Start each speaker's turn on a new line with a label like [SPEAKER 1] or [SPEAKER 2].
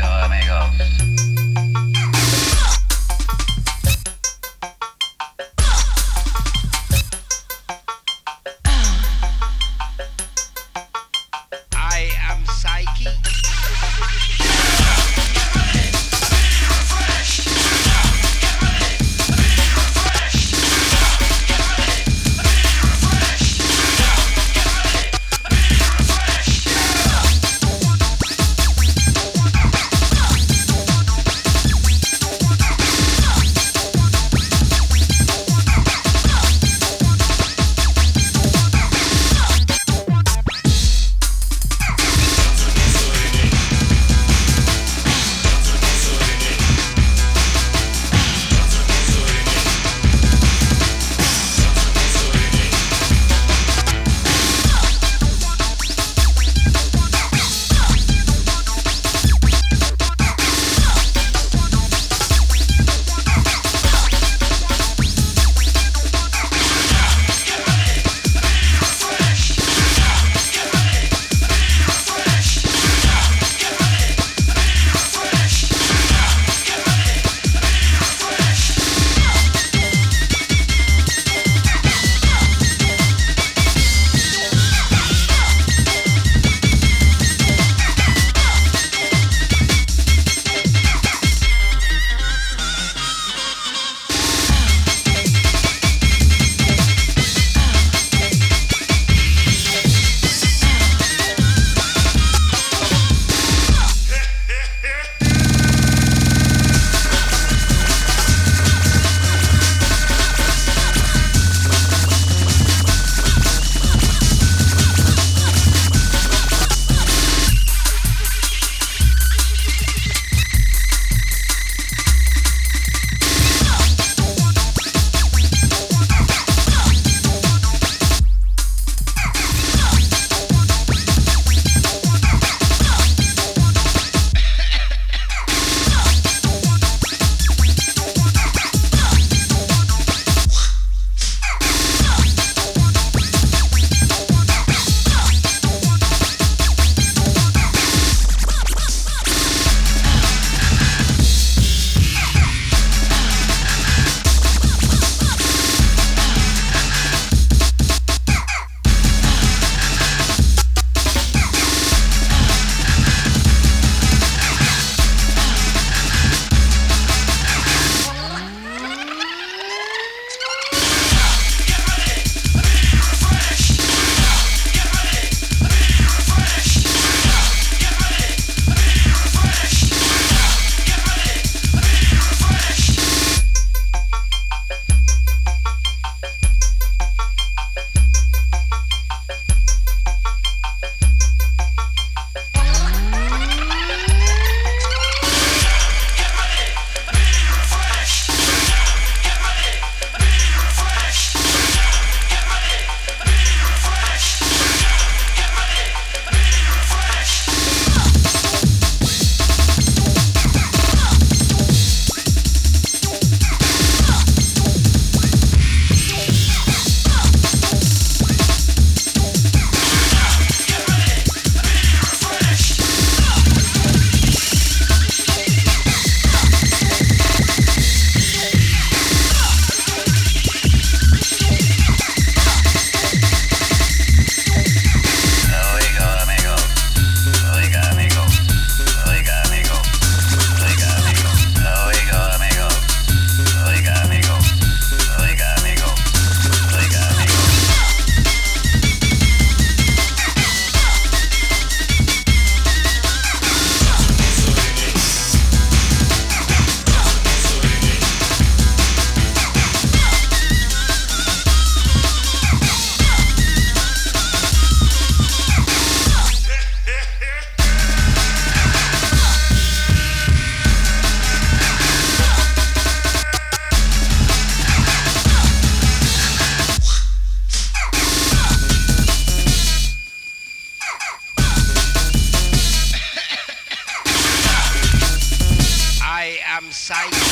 [SPEAKER 1] amigos, amigos.
[SPEAKER 2] I'm psyched.